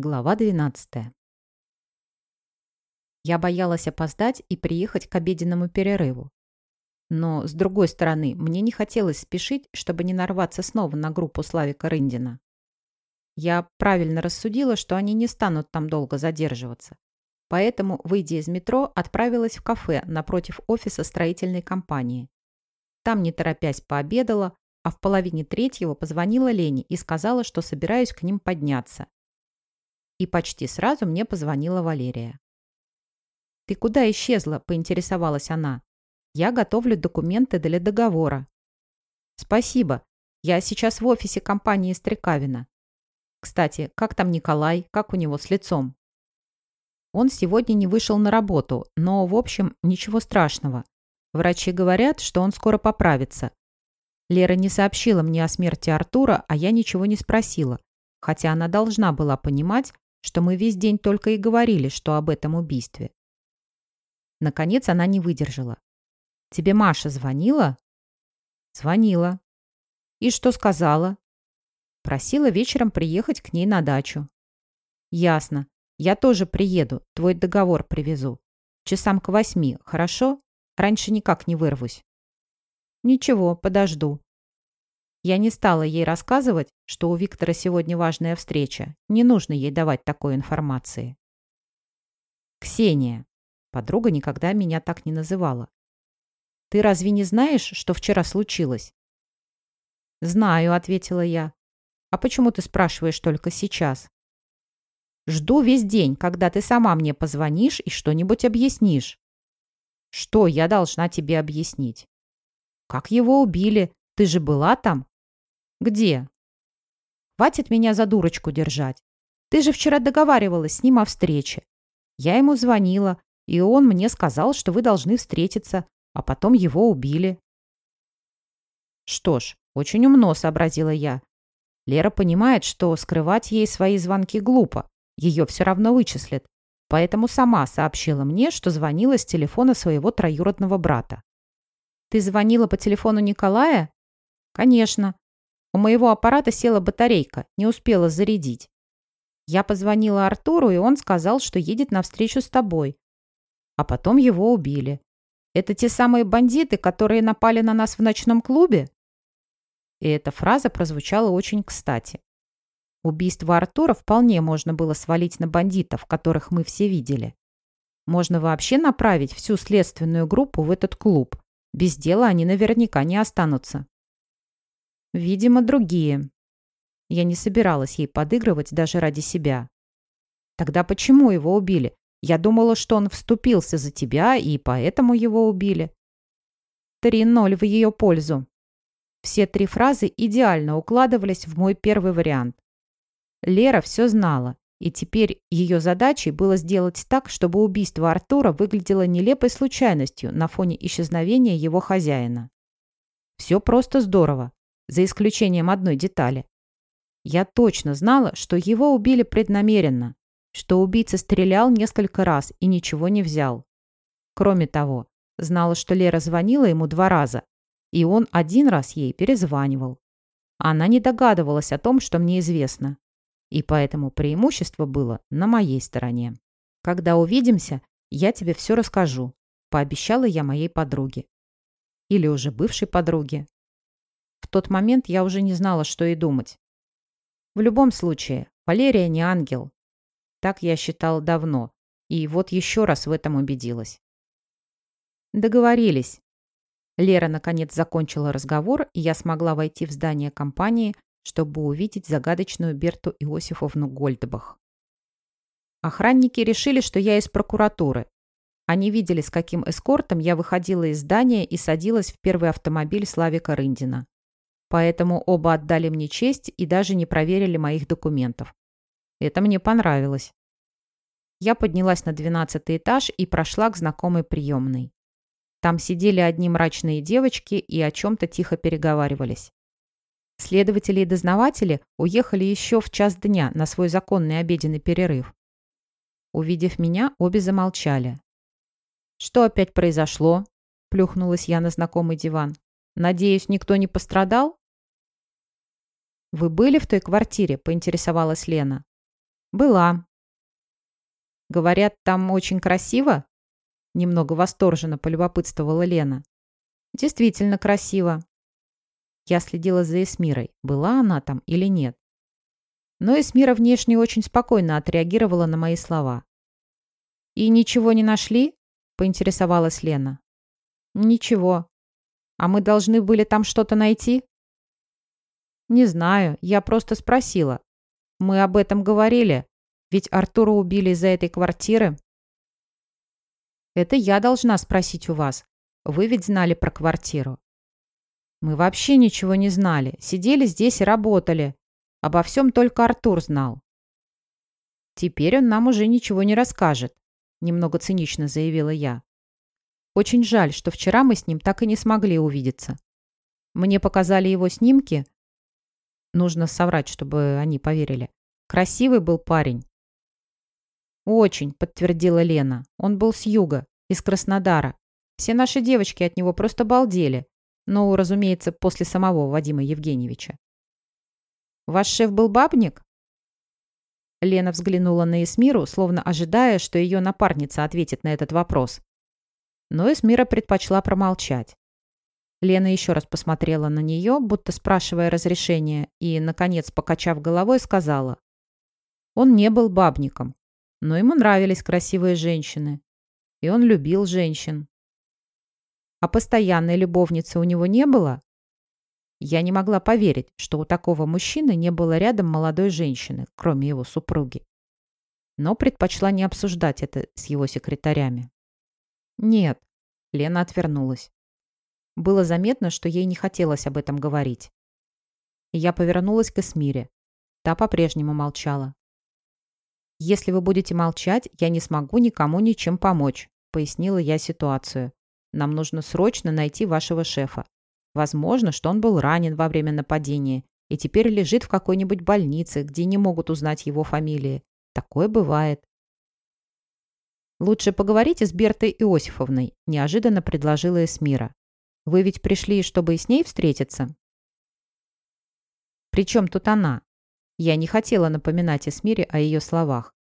Глава 12. Я боялась опоздать и приехать к обеденному перерыву. Но, с другой стороны, мне не хотелось спешить, чтобы не нарваться снова на группу Славика Рындина. Я правильно рассудила, что они не станут там долго задерживаться. Поэтому, выйдя из метро, отправилась в кафе напротив офиса строительной компании. Там, не торопясь, пообедала, а в половине третьего позвонила Лене и сказала, что собираюсь к ним подняться и почти сразу мне позвонила Валерия. «Ты куда исчезла?» – поинтересовалась она. «Я готовлю документы для договора». «Спасибо. Я сейчас в офисе компании Стрекавина. Кстати, как там Николай? Как у него с лицом?» Он сегодня не вышел на работу, но, в общем, ничего страшного. Врачи говорят, что он скоро поправится. Лера не сообщила мне о смерти Артура, а я ничего не спросила, хотя она должна была понимать, что мы весь день только и говорили, что об этом убийстве. Наконец она не выдержала. «Тебе Маша звонила?» «Звонила». «И что сказала?» «Просила вечером приехать к ней на дачу». «Ясно. Я тоже приеду, твой договор привезу. Часам к восьми, хорошо? Раньше никак не вырвусь». «Ничего, подожду. Я не стала ей рассказывать, что у Виктора сегодня важная встреча. Не нужно ей давать такой информации. «Ксения». Подруга никогда меня так не называла. «Ты разве не знаешь, что вчера случилось?» «Знаю», — ответила я. «А почему ты спрашиваешь только сейчас?» «Жду весь день, когда ты сама мне позвонишь и что-нибудь объяснишь». «Что я должна тебе объяснить?» «Как его убили? Ты же была там?» «Где?» «Хватит меня за дурочку держать. Ты же вчера договаривалась с ним о встрече. Я ему звонила, и он мне сказал, что вы должны встретиться, а потом его убили». «Что ж, очень умно», — сообразила я. Лера понимает, что скрывать ей свои звонки глупо. Ее все равно вычислят. Поэтому сама сообщила мне, что звонила с телефона своего троюродного брата. «Ты звонила по телефону Николая?» «Конечно. У моего аппарата села батарейка, не успела зарядить. Я позвонила Артуру, и он сказал, что едет навстречу с тобой. А потом его убили. Это те самые бандиты, которые напали на нас в ночном клубе? И эта фраза прозвучала очень кстати. Убийство Артура вполне можно было свалить на бандитов, которых мы все видели. Можно вообще направить всю следственную группу в этот клуб. Без дела они наверняка не останутся. Видимо, другие. Я не собиралась ей подыгрывать даже ради себя. Тогда почему его убили? Я думала, что он вступился за тебя, и поэтому его убили. Три ноль в ее пользу. Все три фразы идеально укладывались в мой первый вариант. Лера все знала, и теперь ее задачей было сделать так, чтобы убийство Артура выглядело нелепой случайностью на фоне исчезновения его хозяина. Все просто здорово за исключением одной детали. Я точно знала, что его убили преднамеренно, что убийца стрелял несколько раз и ничего не взял. Кроме того, знала, что Лера звонила ему два раза, и он один раз ей перезванивал. Она не догадывалась о том, что мне известно. И поэтому преимущество было на моей стороне. Когда увидимся, я тебе все расскажу, пообещала я моей подруге. Или уже бывшей подруге. В тот момент я уже не знала, что и думать. В любом случае, Валерия не ангел. Так я считала давно. И вот еще раз в этом убедилась. Договорились. Лера наконец закончила разговор, и я смогла войти в здание компании, чтобы увидеть загадочную Берту Иосифовну Гольдбах. Охранники решили, что я из прокуратуры. Они видели, с каким эскортом я выходила из здания и садилась в первый автомобиль Славика Рындина. Поэтому оба отдали мне честь и даже не проверили моих документов. Это мне понравилось. Я поднялась на двенадцатый этаж и прошла к знакомой приемной. Там сидели одни мрачные девочки и о чем-то тихо переговаривались. Следователи и дознаватели уехали еще в час дня на свой законный обеденный перерыв. Увидев меня, обе замолчали. «Что опять произошло?» – плюхнулась я на знакомый диван. «Надеюсь, никто не пострадал?» «Вы были в той квартире?» – поинтересовалась Лена. Была. Говорят, там очень красиво? Немного восторженно полюбопытствовала Лена. Действительно красиво. Я следила за Эсмирой, была она там или нет. Но Эсмира внешне очень спокойно отреагировала на мои слова. «И ничего не нашли?» – поинтересовалась Лена. «Ничего. А мы должны были там что-то найти?» «Не знаю, я просто спросила. Мы об этом говорили, ведь Артура убили из-за этой квартиры». «Это я должна спросить у вас. Вы ведь знали про квартиру». «Мы вообще ничего не знали. Сидели здесь и работали. Обо всем только Артур знал». «Теперь он нам уже ничего не расскажет», — немного цинично заявила я. «Очень жаль, что вчера мы с ним так и не смогли увидеться. Мне показали его снимки. Нужно соврать, чтобы они поверили. Красивый был парень. «Очень», — подтвердила Лена. «Он был с юга, из Краснодара. Все наши девочки от него просто балдели. Ну, разумеется, после самого Вадима Евгеньевича». «Ваш шеф был бабник?» Лена взглянула на Эсмиру, словно ожидая, что ее напарница ответит на этот вопрос. Но Эсмира предпочла промолчать. Лена еще раз посмотрела на нее, будто спрашивая разрешения, и, наконец, покачав головой, сказала. Он не был бабником, но ему нравились красивые женщины. И он любил женщин. А постоянной любовницы у него не было? Я не могла поверить, что у такого мужчины не было рядом молодой женщины, кроме его супруги. Но предпочла не обсуждать это с его секретарями. Нет, Лена отвернулась. Было заметно, что ей не хотелось об этом говорить. Я повернулась к Эсмире. Та по-прежнему молчала. «Если вы будете молчать, я не смогу никому ничем помочь», — пояснила я ситуацию. «Нам нужно срочно найти вашего шефа. Возможно, что он был ранен во время нападения и теперь лежит в какой-нибудь больнице, где не могут узнать его фамилии. Такое бывает». «Лучше поговорите с Бертой Иосифовной», – неожиданно предложила Эсмира. «Вы ведь пришли, чтобы с ней встретиться?» «При чем тут она?» Я не хотела напоминать Эсмире о ее словах.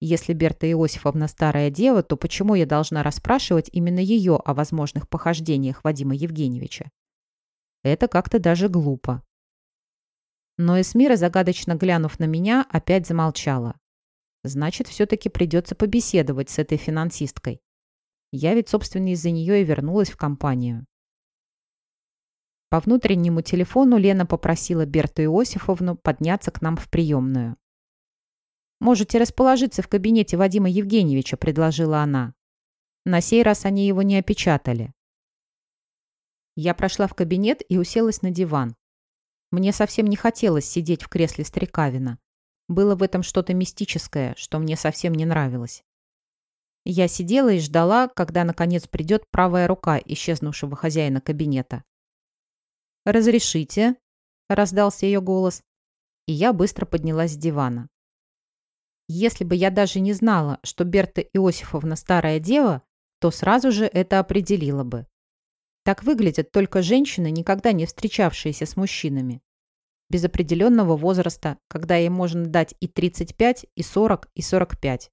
Если Берта Иосифовна старая дева, то почему я должна расспрашивать именно ее о возможных похождениях Вадима Евгеньевича? Это как-то даже глупо. Но Эсмира, загадочно глянув на меня, опять замолчала. Значит, все-таки придется побеседовать с этой финансисткой. Я ведь, собственно, из-за нее и вернулась в компанию. По внутреннему телефону Лена попросила Берту Иосифовну подняться к нам в приемную. «Можете расположиться в кабинете Вадима Евгеньевича», – предложила она. На сей раз они его не опечатали. Я прошла в кабинет и уселась на диван. Мне совсем не хотелось сидеть в кресле Стрекавина. Было в этом что-то мистическое, что мне совсем не нравилось. Я сидела и ждала, когда наконец придет правая рука исчезнувшего хозяина кабинета. «Разрешите?» – раздался ее голос. И я быстро поднялась с дивана. Если бы я даже не знала, что Берта Иосифовна старая дева, то сразу же это определила бы. Так выглядят только женщины, никогда не встречавшиеся с мужчинами. Без определенного возраста, когда им можно дать и 35, и 40, и 45.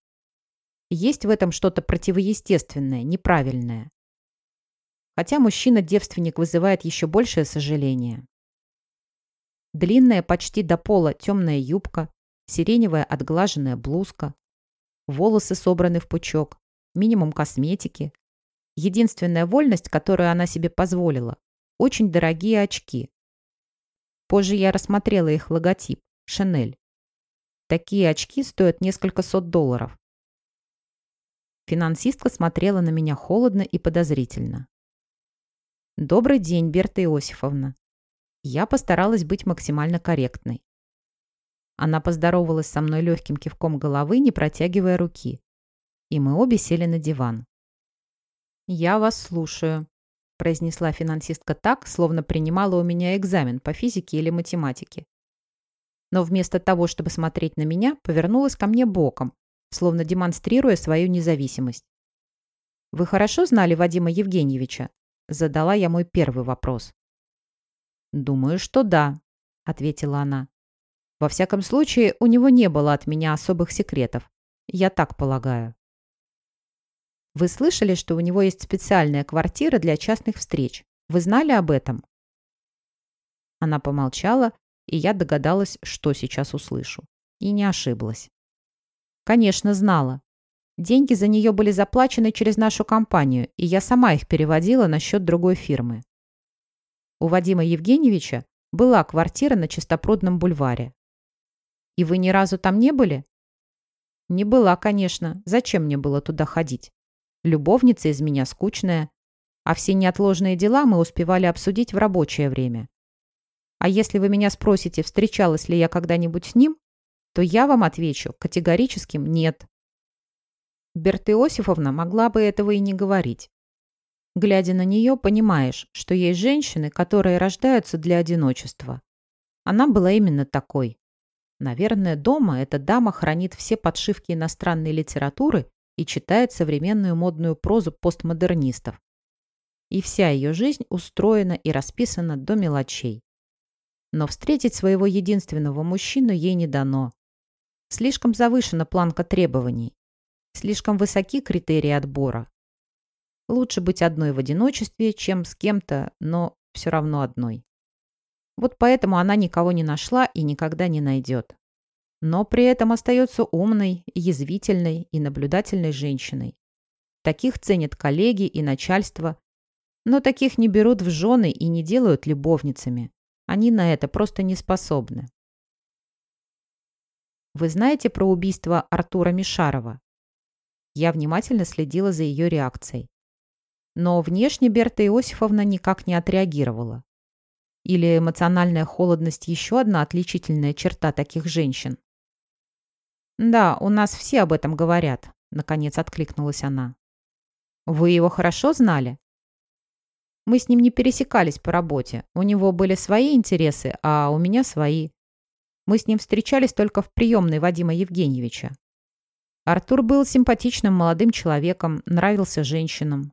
Есть в этом что-то противоестественное, неправильное хотя мужчина-девственник вызывает еще большее сожаление. Длинная почти до пола темная юбка, сиреневая отглаженная блузка, волосы собраны в пучок, минимум косметики. Единственная вольность, которую она себе позволила – очень дорогие очки. Позже я рассмотрела их логотип – Шанель. Такие очки стоят несколько сот долларов. Финансистка смотрела на меня холодно и подозрительно. «Добрый день, Берта Иосифовна». Я постаралась быть максимально корректной. Она поздоровалась со мной легким кивком головы, не протягивая руки. И мы обе сели на диван. «Я вас слушаю», – произнесла финансистка так, словно принимала у меня экзамен по физике или математике. Но вместо того, чтобы смотреть на меня, повернулась ко мне боком, словно демонстрируя свою независимость. «Вы хорошо знали Вадима Евгеньевича?» Задала я мой первый вопрос. «Думаю, что да», — ответила она. Во всяком случае, у него не было от меня особых секретов. Я так полагаю. Вы слышали, что у него есть специальная квартира для частных встреч? Вы знали об этом? Она помолчала, и я догадалась, что сейчас услышу. И не ошиблась. Конечно, знала. Деньги за нее были заплачены через нашу компанию, и я сама их переводила на счет другой фирмы. У Вадима Евгеньевича была квартира на Чистопрудном бульваре. И вы ни разу там не были? Не была, конечно. Зачем мне было туда ходить? Любовница из меня скучная. А все неотложные дела мы успевали обсудить в рабочее время. А если вы меня спросите, встречалась ли я когда-нибудь с ним, то я вам отвечу категорическим «нет». Берта Иосифовна могла бы этого и не говорить. Глядя на нее, понимаешь, что есть женщины, которые рождаются для одиночества. Она была именно такой. Наверное, дома эта дама хранит все подшивки иностранной литературы и читает современную модную прозу постмодернистов. И вся ее жизнь устроена и расписана до мелочей. Но встретить своего единственного мужчину ей не дано. Слишком завышена планка требований. Слишком высоки критерии отбора. Лучше быть одной в одиночестве, чем с кем-то, но все равно одной. Вот поэтому она никого не нашла и никогда не найдет. Но при этом остается умной, язвительной и наблюдательной женщиной. Таких ценят коллеги и начальство, но таких не берут в жены и не делают любовницами. Они на это просто не способны. Вы знаете про убийство Артура Мишарова? Я внимательно следила за ее реакцией. Но внешне Берта Иосифовна никак не отреагировала. Или эмоциональная холодность еще одна отличительная черта таких женщин? «Да, у нас все об этом говорят», — наконец откликнулась она. «Вы его хорошо знали?» «Мы с ним не пересекались по работе. У него были свои интересы, а у меня свои. Мы с ним встречались только в приемной Вадима Евгеньевича. Артур был симпатичным молодым человеком, нравился женщинам.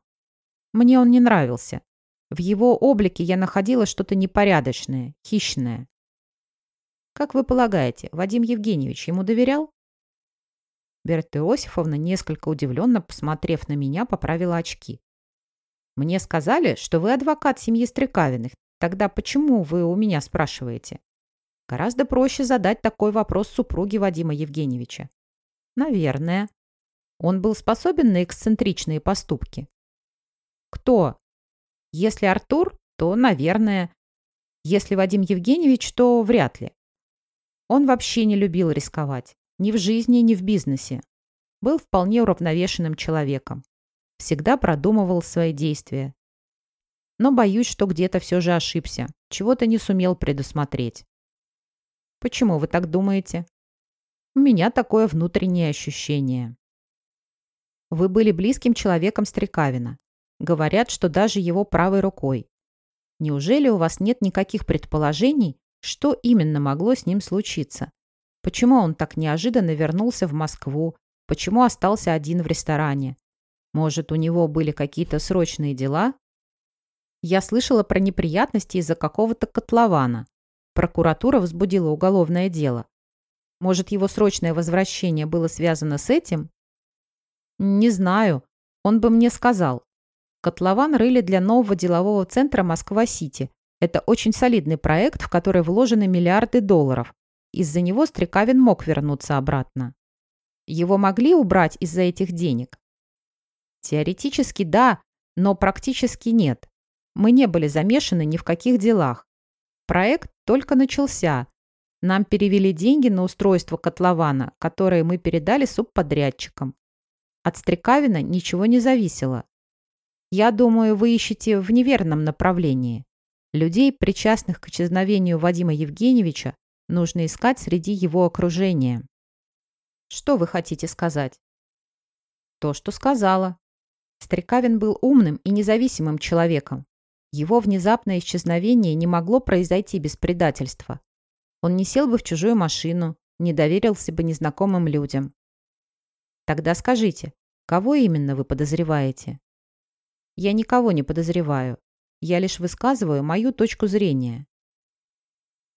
Мне он не нравился. В его облике я находила что-то непорядочное, хищное. Как вы полагаете, Вадим Евгеньевич ему доверял? Берта Иосифовна, несколько удивленно посмотрев на меня, поправила очки. «Мне сказали, что вы адвокат семьи Стрекавиных. Тогда почему вы у меня спрашиваете?» Гораздо проще задать такой вопрос супруге Вадима Евгеньевича. «Наверное. Он был способен на эксцентричные поступки?» Кто? Если Артур, то, наверное. Если Вадим Евгеньевич, то вряд ли. Он вообще не любил рисковать. Ни в жизни, ни в бизнесе. Был вполне уравновешенным человеком. Всегда продумывал свои действия. Но боюсь, что где-то все же ошибся. Чего-то не сумел предусмотреть. Почему вы так думаете? У меня такое внутреннее ощущение. Вы были близким человеком Стрекавина. Говорят, что даже его правой рукой. Неужели у вас нет никаких предположений, что именно могло с ним случиться? Почему он так неожиданно вернулся в Москву? Почему остался один в ресторане? Может, у него были какие-то срочные дела? Я слышала про неприятности из-за какого-то котлована. Прокуратура возбудила уголовное дело. Может, его срочное возвращение было связано с этим? Не знаю. Он бы мне сказал. Котлован рыли для нового делового центра Москва-Сити. Это очень солидный проект, в который вложены миллиарды долларов. Из-за него Стрекавин мог вернуться обратно. Его могли убрать из-за этих денег? Теоретически да, но практически нет. Мы не были замешаны ни в каких делах. Проект только начался. Нам перевели деньги на устройство котлована, которые мы передали субподрядчикам. От Стрекавина ничего не зависело. Я думаю, вы ищете в неверном направлении. Людей, причастных к исчезновению Вадима Евгеньевича, нужно искать среди его окружения. Что вы хотите сказать? То, что сказала. Стрекавин был умным и независимым человеком. Его внезапное исчезновение не могло произойти без предательства. Он не сел бы в чужую машину, не доверился бы незнакомым людям. Тогда скажите, кого именно вы подозреваете? Я никого не подозреваю. Я лишь высказываю мою точку зрения.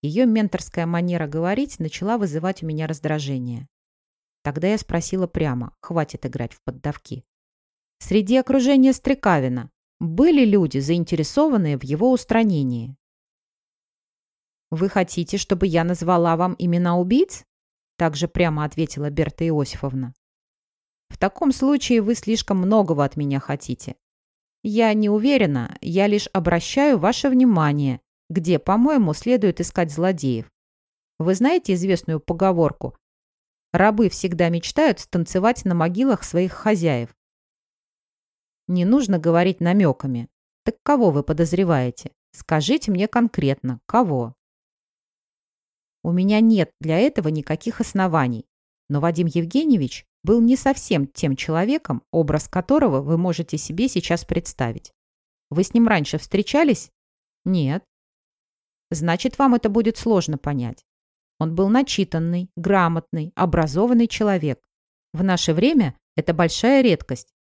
Ее менторская манера говорить начала вызывать у меня раздражение. Тогда я спросила прямо, хватит играть в поддавки. Среди окружения Стрекавина были люди, заинтересованные в его устранении. «Вы хотите, чтобы я назвала вам имена убийц?» Также прямо ответила Берта Иосифовна. «В таком случае вы слишком многого от меня хотите. Я не уверена, я лишь обращаю ваше внимание, где, по-моему, следует искать злодеев. Вы знаете известную поговорку «Рабы всегда мечтают станцевать на могилах своих хозяев». Не нужно говорить намеками. Так кого вы подозреваете? Скажите мне конкретно, кого? У меня нет для этого никаких оснований. Но Вадим Евгеньевич был не совсем тем человеком, образ которого вы можете себе сейчас представить. Вы с ним раньше встречались? Нет. Значит, вам это будет сложно понять. Он был начитанный, грамотный, образованный человек. В наше время это большая редкость.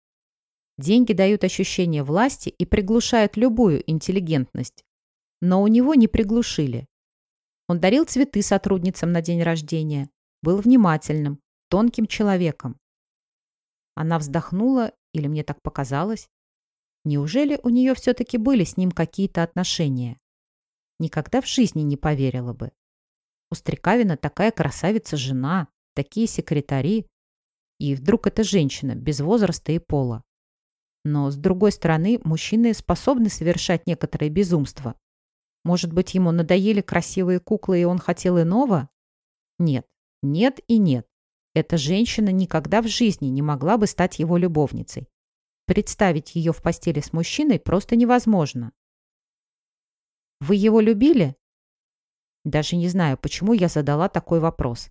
Деньги дают ощущение власти и приглушают любую интеллигентность. Но у него не приглушили. Он дарил цветы сотрудницам на день рождения, был внимательным, тонким человеком. Она вздохнула, или мне так показалось. Неужели у нее все-таки были с ним какие-то отношения? Никогда в жизни не поверила бы. У Стрекавина такая красавица-жена, такие секретари. И вдруг эта женщина, без возраста и пола. Но, с другой стороны, мужчины способны совершать некоторые безумства. Может быть, ему надоели красивые куклы, и он хотел иного? Нет, нет и нет. Эта женщина никогда в жизни не могла бы стать его любовницей. Представить ее в постели с мужчиной просто невозможно. Вы его любили? Даже не знаю, почему я задала такой вопрос.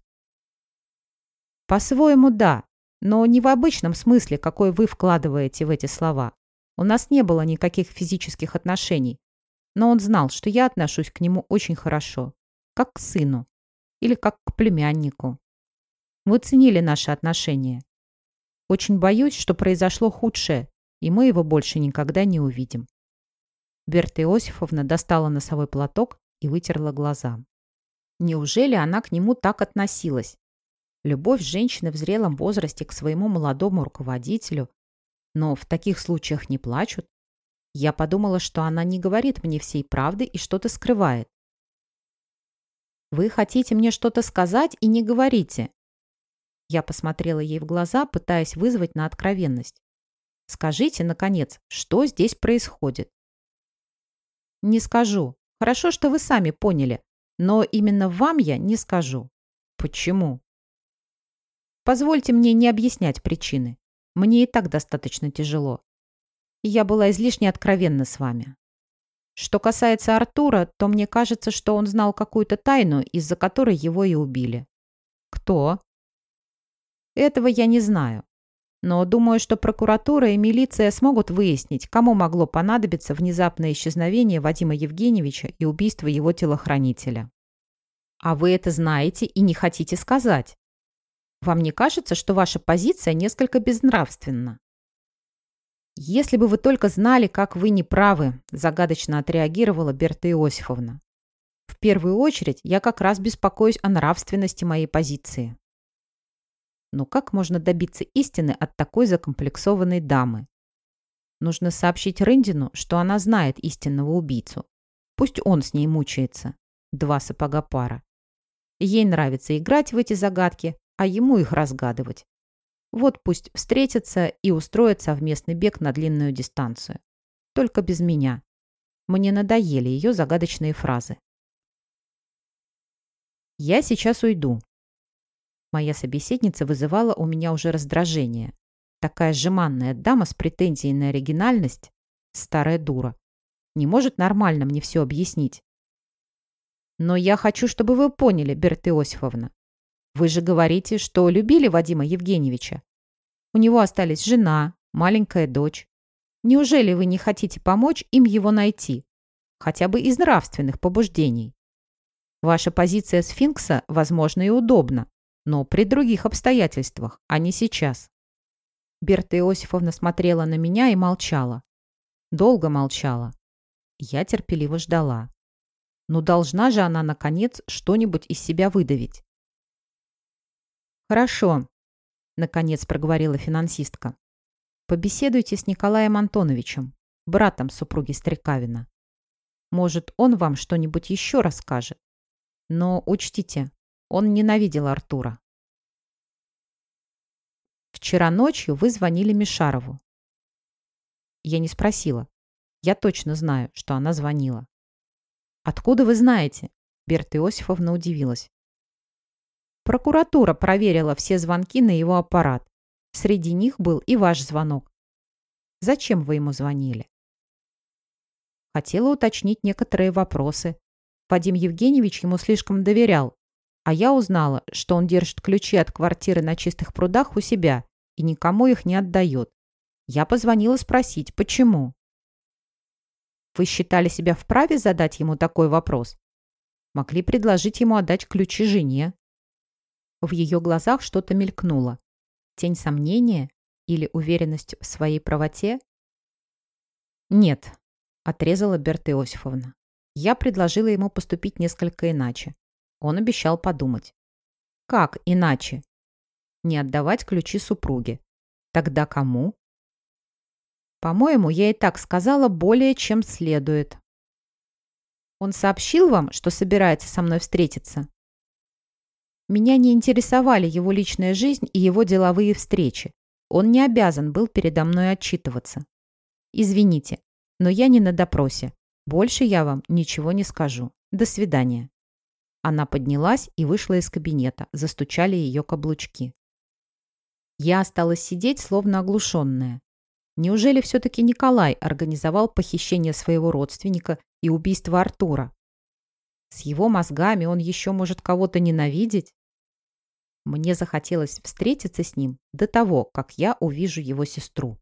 По-своему, да, но не в обычном смысле, какой вы вкладываете в эти слова. У нас не было никаких физических отношений, но он знал, что я отношусь к нему очень хорошо, как к сыну или как к племяннику. Мы ценили наши отношения. Очень боюсь, что произошло худшее, и мы его больше никогда не увидим. Берта Иосифовна достала носовой платок и вытерла глаза. Неужели она к нему так относилась? Любовь женщины в зрелом возрасте к своему молодому руководителю. Но в таких случаях не плачут. Я подумала, что она не говорит мне всей правды и что-то скрывает. «Вы хотите мне что-то сказать и не говорите?» Я посмотрела ей в глаза, пытаясь вызвать на откровенность. «Скажите, наконец, что здесь происходит?» «Не скажу. Хорошо, что вы сами поняли. Но именно вам я не скажу. Почему?» «Позвольте мне не объяснять причины. Мне и так достаточно тяжело я была излишне откровенна с вами. Что касается Артура, то мне кажется, что он знал какую-то тайну, из-за которой его и убили. Кто? Этого я не знаю. Но думаю, что прокуратура и милиция смогут выяснить, кому могло понадобиться внезапное исчезновение Вадима Евгеньевича и убийство его телохранителя. А вы это знаете и не хотите сказать. Вам не кажется, что ваша позиция несколько безнравственна? «Если бы вы только знали, как вы неправы», – загадочно отреагировала Берта Иосифовна. «В первую очередь я как раз беспокоюсь о нравственности моей позиции». Но как можно добиться истины от такой закомплексованной дамы? Нужно сообщить Рындину, что она знает истинного убийцу. Пусть он с ней мучается. Два сапога пара. Ей нравится играть в эти загадки, а ему их разгадывать. Вот пусть встретятся и устроят совместный бег на длинную дистанцию. Только без меня. Мне надоели ее загадочные фразы. «Я сейчас уйду». Моя собеседница вызывала у меня уже раздражение. Такая жеманная дама с претензией на оригинальность, старая дура, не может нормально мне все объяснить. Но я хочу, чтобы вы поняли, Берта Иосифовна, вы же говорите, что любили Вадима Евгеньевича. У него остались жена, маленькая дочь. Неужели вы не хотите помочь им его найти? Хотя бы из нравственных побуждений. Ваша позиция сфинкса, возможно, и удобна, но при других обстоятельствах, а не сейчас. Берта Иосифовна смотрела на меня и молчала. Долго молчала. Я терпеливо ждала. Но должна же она, наконец, что-нибудь из себя выдавить. «Хорошо», — наконец проговорила финансистка. «Побеседуйте с Николаем Антоновичем, братом супруги Стрекавина. Может, он вам что-нибудь еще расскажет. Но учтите, он ненавидел Артура. Вчера ночью вы звонили Мишарову. Я не спросила. Я точно знаю, что она звонила. Откуда вы знаете? Берта Иосифовна удивилась. Прокуратура проверила все звонки на его аппарат. Среди них был и ваш звонок. Зачем вы ему звонили? Хотела уточнить некоторые вопросы. Вадим Евгеньевич ему слишком доверял, а я узнала, что он держит ключи от квартиры на чистых прудах у себя и никому их не отдает. Я позвонила спросить, почему. Вы считали себя вправе задать ему такой вопрос? Могли предложить ему отдать ключи жене. В ее глазах что-то мелькнуло. Тень сомнения или уверенность в своей правоте? Нет, отрезала Берта Иосифовна. Я предложила ему поступить несколько иначе. Он обещал подумать. Как иначе? Не отдавать ключи супруге. Тогда кому? По-моему, я и так сказала более чем следует. Он сообщил вам, что собирается со мной встретиться? Меня не интересовали его личная жизнь и его деловые встречи. Он не обязан был передо мной отчитываться. Извините, но я не на допросе. Больше я вам ничего не скажу. До свидания». Она поднялась и вышла из кабинета. Застучали ее каблучки. Я осталась сидеть, словно оглушенная. Неужели все-таки Николай организовал похищение своего родственника и убийство Артура? С его мозгами он еще может кого-то ненавидеть? Мне захотелось встретиться с ним до того, как я увижу его сестру.